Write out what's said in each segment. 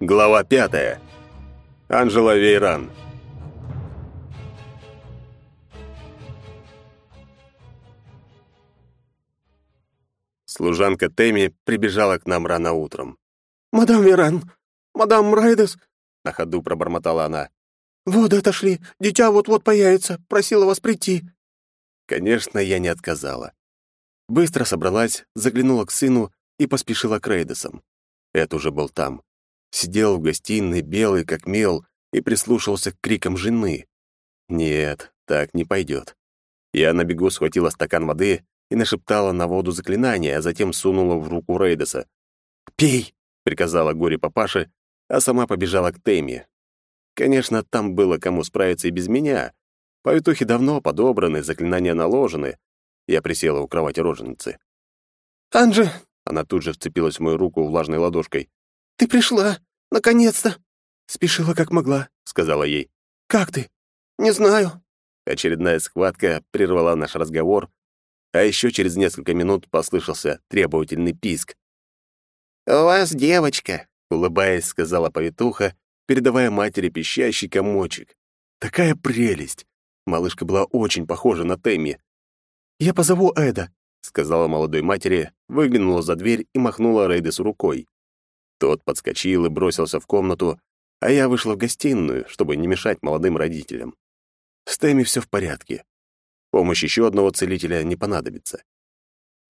Глава пятая. Анжела Вейран. Служанка Теми прибежала к нам рано утром. «Мадам Веран, мадам Райдес», — на ходу пробормотала она. «Воды отошли, дитя вот-вот появится, просила вас прийти». Конечно, я не отказала. Быстро собралась, заглянула к сыну и поспешила к Рейдесам. Эд уже был там. Сидел в гостиной, белый как мел, и прислушивался к крикам жены. Нет, так не пойдет. Я на бегу схватила стакан воды и нашептала на воду заклинание, а затем сунула в руку Рейдеса. «Пей!» — приказала горе папаше, а сама побежала к Тейме. Конечно, там было кому справиться и без меня. Повитухи давно подобраны, заклинания наложены. Я присела у кровати роженицы. «Анжи!» — она тут же вцепилась в мою руку влажной ладошкой. «Ты пришла! Наконец-то!» «Спешила как могла», — сказала ей. «Как ты?» «Не знаю». Очередная схватка прервала наш разговор, а еще через несколько минут послышался требовательный писк. «У вас девочка», — улыбаясь, сказала повитуха, передавая матери пищащий комочек. Такая прелесть! Малышка была очень похожа на Тэмми. «Я позову Эда», — сказала молодой матери, выглянула за дверь и махнула Рейдесу рукой. Тот подскочил и бросился в комнату, а я вышла в гостиную, чтобы не мешать молодым родителям. С Тэмми все в порядке. Помощь еще одного целителя не понадобится.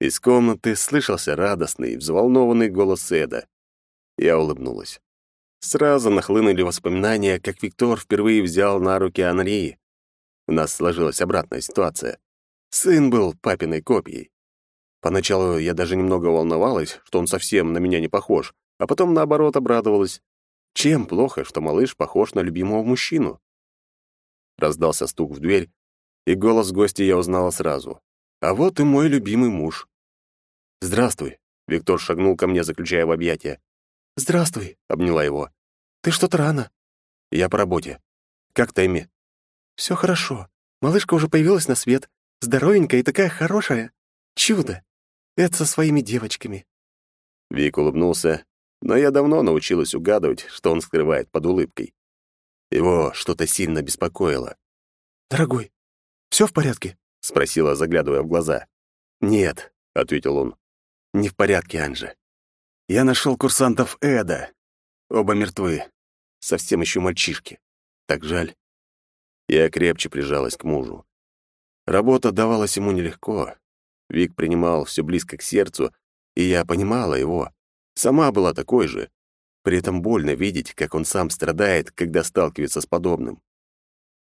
Из комнаты слышался радостный, взволнованный голос Эда. Я улыбнулась. Сразу нахлынули воспоминания, как Виктор впервые взял на руки Анри. У нас сложилась обратная ситуация. Сын был папиной копией. Поначалу я даже немного волновалась, что он совсем на меня не похож, а потом, наоборот, обрадовалась. Чем плохо, что малыш похож на любимого мужчину? Раздался стук в дверь, и голос гостя я узнала сразу. А вот и мой любимый муж. «Здравствуй», — Виктор шагнул ко мне, заключая в объятия. «Здравствуй», — обняла его. «Ты что-то рано». «Я по работе. Как Тэмми?» «Все хорошо. Малышка уже появилась на свет. Здоровенькая и такая хорошая. Чудо. Это со своими девочками». Вик улыбнулся, но я давно научилась угадывать, что он скрывает под улыбкой. Его что-то сильно беспокоило. «Дорогой, все в порядке?» — спросила, заглядывая в глаза. «Нет», — ответил он, — «не в порядке, Анжи. Я нашел курсантов Эда. Оба мертвы. Совсем еще мальчишки. Так жаль». Я крепче прижалась к мужу. Работа давалась ему нелегко. Вик принимал все близко к сердцу, и я понимала его. Сама была такой же. При этом больно видеть, как он сам страдает, когда сталкивается с подобным.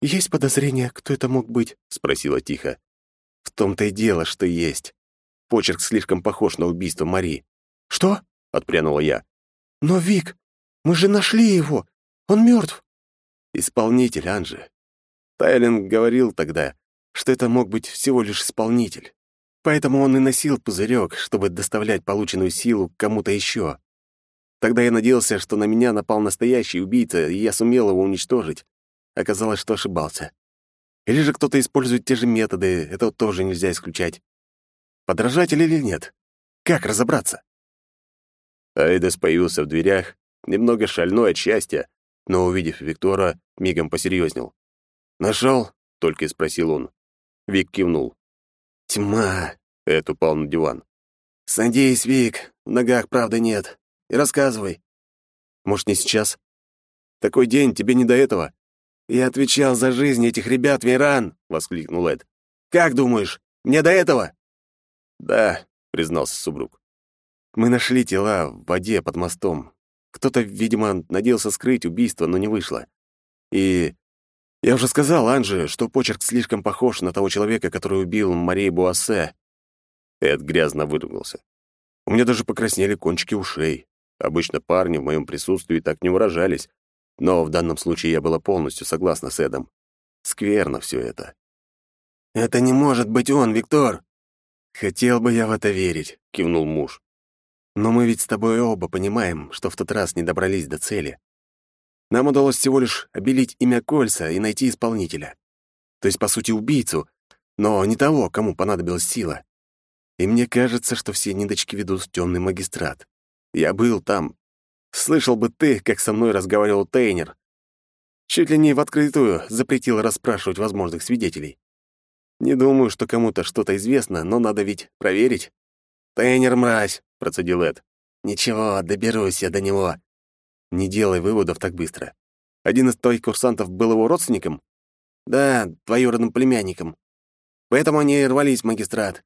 «Есть подозрение, кто это мог быть?» — спросила тихо. «В том-то и дело, что есть. Почерк слишком похож на убийство Мари». «Что?» — отпрянула я. «Но, Вик, мы же нашли его. Он мертв. «Исполнитель, Анжи. Тайлинг говорил тогда, что это мог быть всего лишь исполнитель. Поэтому он и носил пузырек, чтобы доставлять полученную силу кому-то еще. Тогда я надеялся, что на меня напал настоящий убийца, и я сумел его уничтожить. Оказалось, что ошибался. Или же кто-то использует те же методы, это тоже нельзя исключать. Подражатель или нет? Как разобраться? Айдес появился в дверях, немного шальной от счастья, но, увидев Виктора, мигом посерьезнел. «Нашел?» — только и спросил он. Вик кивнул. «Тьма!» — Эд упал на диван. «Садись, Вик, в ногах правды нет. И рассказывай». «Может, не сейчас? Такой день, тебе не до этого. «Я отвечал за жизнь этих ребят, Вейран!» — воскликнул Эд. «Как думаешь, мне до этого?» «Да», — признался супруг. «Мы нашли тела в воде под мостом. Кто-то, видимо, надеялся скрыть убийство, но не вышло. И я уже сказал Анже, что почерк слишком похож на того человека, который убил Марии Буассе». Эд грязно выругался. У меня даже покраснели кончики ушей. Обычно парни в моем присутствии так не выражались, но в данном случае я была полностью согласна с Эдом. Скверно все это. «Это не может быть он, Виктор!» «Хотел бы я в это верить», — кивнул муж. «Но мы ведь с тобой оба понимаем, что в тот раз не добрались до цели. Нам удалось всего лишь обелить имя Кольца и найти исполнителя. То есть, по сути, убийцу, но не того, кому понадобилась сила. И мне кажется, что все ниточки ведут в темный магистрат. Я был там, Слышал бы ты, как со мной разговаривал Тейнер. Чуть ли не в открытую запретил расспрашивать возможных свидетелей. Не думаю, что кому-то что-то известно, но надо ведь проверить. «Тейнер, мразь!» — процедил Эд. «Ничего, доберусь я до него». «Не делай выводов так быстро. Один из твоих курсантов был его родственником?» «Да, двоюродным племянником. Поэтому они и рвались магистрат.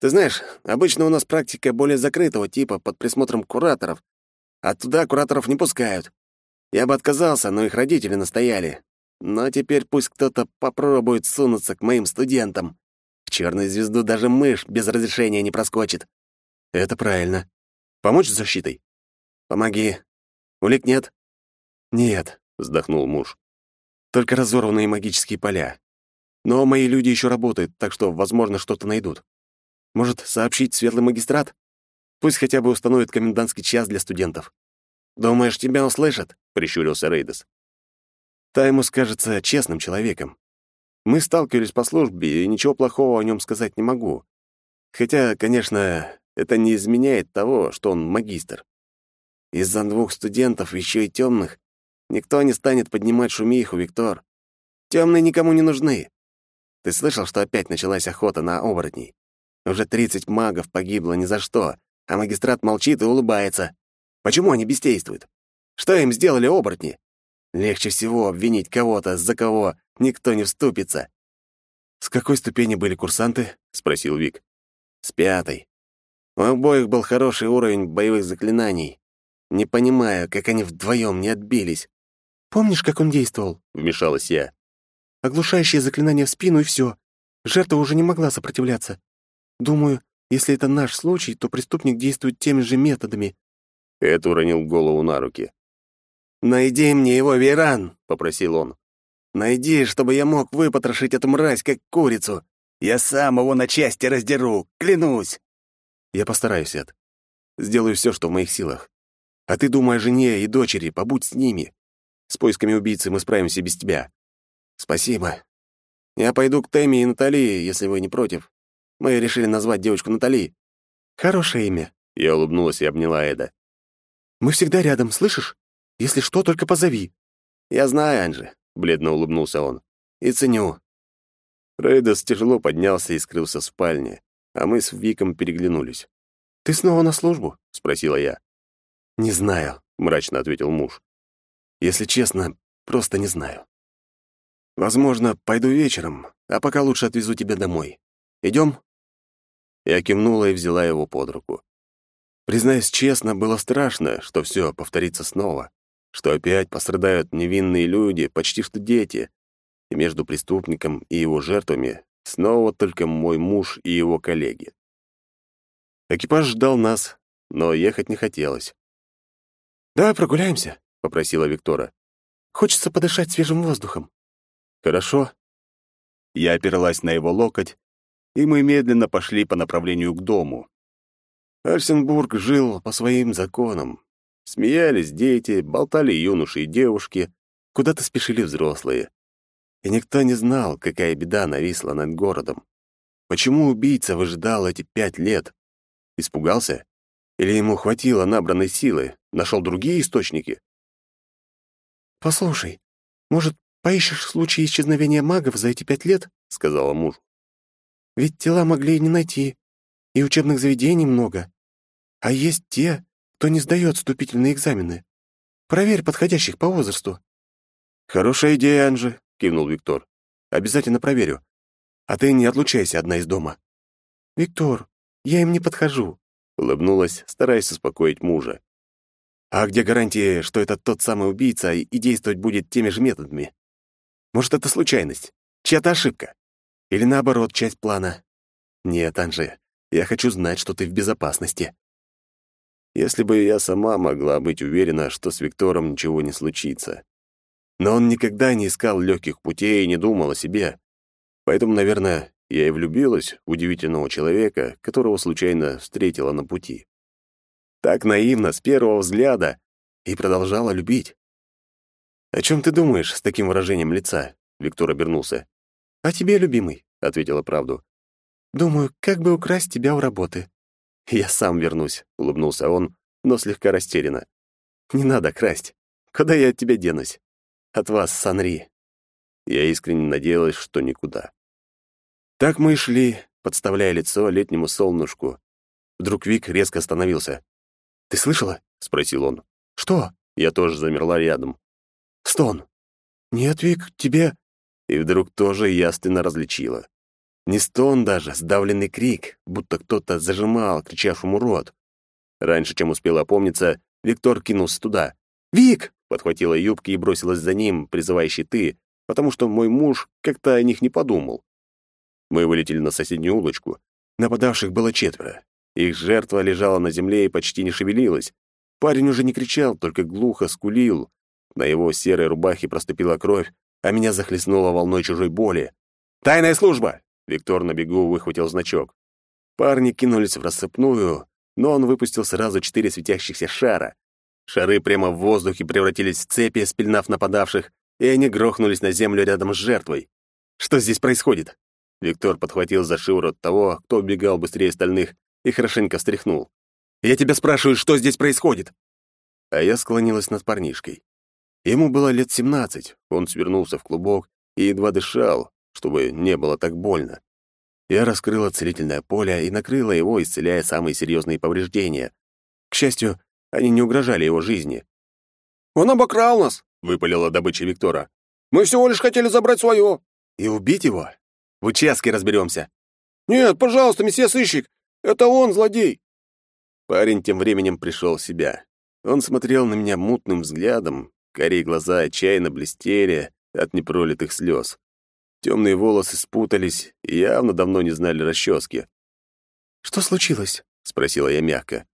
Ты знаешь, обычно у нас практика более закрытого типа, под присмотром кураторов. А туда кураторов не пускают. Я бы отказался, но их родители настояли. Но теперь пусть кто-то попробует сунуться к моим студентам. В черную звезду даже мышь без разрешения не проскочит. Это правильно. Помочь с защитой? Помоги. Улик нет? Нет, вздохнул муж. Только разорванные магические поля. Но мои люди еще работают, так что, возможно, что-то найдут. Может, сообщить светлый магистрат? Пусть хотя бы установят комендантский час для студентов. «Думаешь, тебя услышат?» — прищурился Рейдес. Таймус кажется честным человеком. Мы сталкивались по службе, и ничего плохого о нем сказать не могу. Хотя, конечно, это не изменяет того, что он магистр. Из-за двух студентов, еще и темных, никто не станет поднимать шумиху, Виктор. Темные никому не нужны. Ты слышал, что опять началась охота на оборотней? Уже тридцать магов погибло ни за что, а магистрат молчит и улыбается. Почему они бездействуют? Что им сделали оборотни? Легче всего обвинить кого-то, за кого никто не вступится. «С какой ступени были курсанты?» — спросил Вик. «С пятой. У обоих был хороший уровень боевых заклинаний. Не понимаю, как они вдвоем не отбились». «Помнишь, как он действовал?» — вмешалась я. «Оглушающее заклинание в спину, и все. Жертва уже не могла сопротивляться. Думаю, если это наш случай, то преступник действует теми же методами». Эд уронил голову на руки. «Найди мне его, Веран!» — попросил он. «Найди, чтобы я мог выпотрошить эту мразь, как курицу. Я сам его на части раздеру, клянусь!» «Я постараюсь, Эд. Сделаю все, что в моих силах. А ты думай о жене и дочери, побудь с ними. С поисками убийцы мы справимся без тебя». «Спасибо. Я пойду к Тэмми и Натали, если вы не против. Мы решили назвать девочку Натали». «Хорошее имя», — я улыбнулась и обняла Эда. «Мы всегда рядом, слышишь? Если что, только позови». «Я знаю, Анжи», — бледно улыбнулся он. «И ценю». Рейдос тяжело поднялся и скрылся в спальне, а мы с Виком переглянулись. «Ты снова на службу?» — спросила я. «Не знаю», — мрачно ответил муж. «Если честно, просто не знаю. Возможно, пойду вечером, а пока лучше отвезу тебя домой. Идем?» Я кивнула и взяла его под руку. Признаюсь честно, было страшно, что все повторится снова, что опять пострадают невинные люди, почти что дети, и между преступником и его жертвами снова только мой муж и его коллеги. Экипаж ждал нас, но ехать не хотелось. «Давай прогуляемся», — попросила Виктора. «Хочется подышать свежим воздухом». «Хорошо». Я опиралась на его локоть, и мы медленно пошли по направлению к дому, Арсенбург жил по своим законам. Смеялись дети, болтали юноши и девушки, куда-то спешили взрослые. И никто не знал, какая беда нависла над городом. Почему убийца выжидал эти пять лет? Испугался? Или ему хватило набранной силы? Нашел другие источники? «Послушай, может, поищешь случаи исчезновения магов за эти пять лет?» — сказала мужу. «Ведь тела могли и не найти, и учебных заведений много. А есть те, кто не сдает вступительные экзамены. Проверь подходящих по возрасту». «Хорошая идея, Анжи», — кивнул Виктор. «Обязательно проверю. А ты не отлучайся одна из дома». «Виктор, я им не подхожу», — улыбнулась, стараясь успокоить мужа. «А где гарантия, что это тот самый убийца и действовать будет теми же методами? Может, это случайность? Чья-то ошибка? Или наоборот, часть плана? Нет, Анжи, я хочу знать, что ты в безопасности». Если бы я сама могла быть уверена, что с Виктором ничего не случится. Но он никогда не искал легких путей и не думал о себе. Поэтому, наверное, я и влюбилась в удивительного человека, которого случайно встретила на пути. Так наивно, с первого взгляда, и продолжала любить. «О чем ты думаешь с таким выражением лица?» Виктор обернулся. «О тебе, любимый», — ответила правду. «Думаю, как бы украсть тебя у работы. «Я сам вернусь», — улыбнулся он, но слегка растерянно. Не надо красть. Куда я от тебя денусь? От вас, Санри. Я искренне надеялась, что никуда. Так мы и шли, подставляя лицо летнему солнышку. Вдруг Вик резко остановился. «Ты слышала?» — спросил он. «Что?» Я тоже замерла рядом. «Стон!» «Нет, Вик, тебе...» И вдруг тоже ясно различила. Не стон даже, сдавленный крик, будто кто-то зажимал кричавшему рот. Раньше, чем успела опомниться, Виктор кинулся туда. «Вик!» — подхватила юбки и бросилась за ним, призывая щиты, потому что мой муж как-то о них не подумал. Мы вылетели на соседнюю улочку. Нападавших было четверо. Их жертва лежала на земле и почти не шевелилась. Парень уже не кричал, только глухо скулил. На его серой рубахе проступила кровь, а меня захлестнула волной чужой боли. «Тайная служба!» Виктор на бегу выхватил значок. Парни кинулись в рассыпную, но он выпустил сразу четыре светящихся шара. Шары прямо в воздухе превратились в цепи, спильнав нападавших, и они грохнулись на землю рядом с жертвой. «Что здесь происходит?» Виктор подхватил за шиворот того, кто убегал быстрее остальных, и хорошенько встряхнул. «Я тебя спрашиваю, что здесь происходит?» А я склонилась над парнишкой. Ему было лет семнадцать, он свернулся в клубок и едва дышал, чтобы не было так больно. Я раскрыла целительное поле и накрыла его, исцеляя самые серьезные повреждения. К счастью, они не угрожали его жизни. «Он обокрал нас!» — выпалила добыча Виктора. «Мы всего лишь хотели забрать свое!» «И убить его? В участке разберемся!» «Нет, пожалуйста, месье сыщик! Это он, злодей!» Парень тем временем пришел в себя. Он смотрел на меня мутным взглядом, корей глаза отчаянно блестели от непролитых слез. Темные волосы спутались и явно давно не знали расчески. «Что случилось?» — спросила я мягко.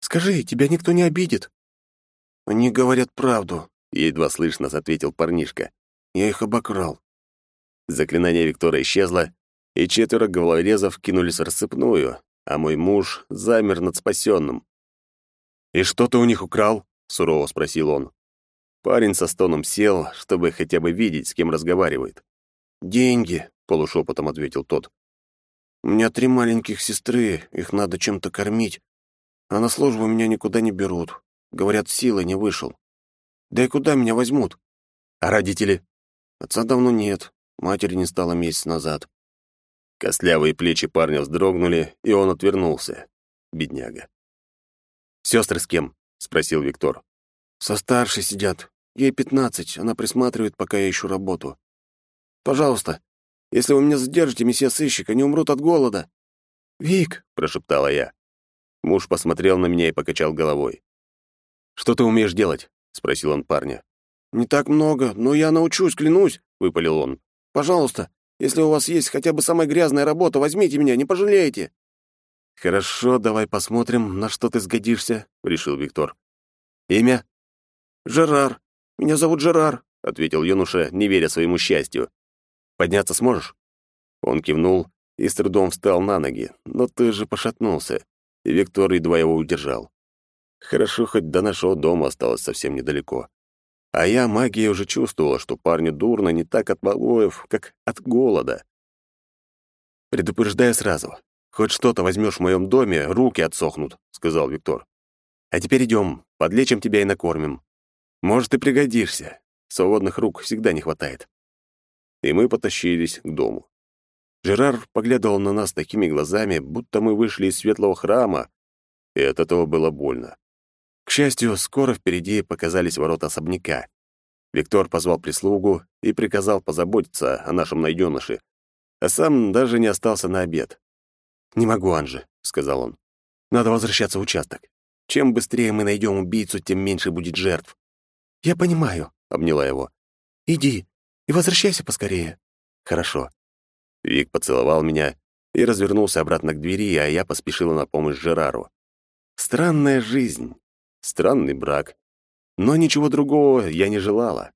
«Скажи, тебя никто не обидит?» «Они говорят правду», — едва слышно ответил парнишка. «Я их обокрал». Заклинание Виктора исчезло, и четверо головорезов кинулись в рассыпную, а мой муж замер над спасенным. «И что ты у них украл?» — сурово спросил он. Парень со стоном сел, чтобы хотя бы видеть, с кем разговаривает. «Деньги», — полушепотом ответил тот. «У меня три маленьких сестры, их надо чем-то кормить. А на службу меня никуда не берут. Говорят, силы не вышел. Да и куда меня возьмут? А родители? Отца давно нет. Матери не стало месяц назад. Костлявые плечи парня вздрогнули, и он отвернулся. Бедняга. «Сестры с кем?» — спросил Виктор. «Со старшей сидят. Ей пятнадцать. Она присматривает, пока я ищу работу. Пожалуйста, если вы меня задержите, месье сыщик, они умрут от голода». «Вик!» — прошептала я. Муж посмотрел на меня и покачал головой. «Что ты умеешь делать?» — спросил он парня. «Не так много, но я научусь, клянусь», — выпалил он. «Пожалуйста, если у вас есть хотя бы самая грязная работа, возьмите меня, не пожалеете». «Хорошо, давай посмотрим, на что ты сгодишься», — решил Виктор. «Имя?» «Жерар. Меня зовут Жерар», — ответил юноша, не веря своему счастью. Подняться сможешь?» Он кивнул и с трудом встал на ноги, но ты же пошатнулся, и Виктор едва его удержал. Хорошо, хоть до нашего дома осталось совсем недалеко. А я магией уже чувствовала, что парню дурно не так от побоев, как от голода. «Предупреждаю сразу. Хоть что-то возьмешь в моем доме, руки отсохнут», — сказал Виктор. «А теперь идем, подлечим тебя и накормим. Может, и пригодишься. Свободных рук всегда не хватает» и мы потащились к дому. Жерар поглядывал на нас такими глазами, будто мы вышли из светлого храма, и от этого было больно. К счастью, скоро впереди показались ворота особняка. Виктор позвал прислугу и приказал позаботиться о нашем найденыше, а сам даже не остался на обед. «Не могу, Анжи», — сказал он. «Надо возвращаться в участок. Чем быстрее мы найдем убийцу, тем меньше будет жертв». «Я понимаю», — обняла его. «Иди, и возвращайся поскорее». «Хорошо». Вик поцеловал меня и развернулся обратно к двери, а я поспешила на помощь Жерару. Странная жизнь, странный брак. Но ничего другого я не желала.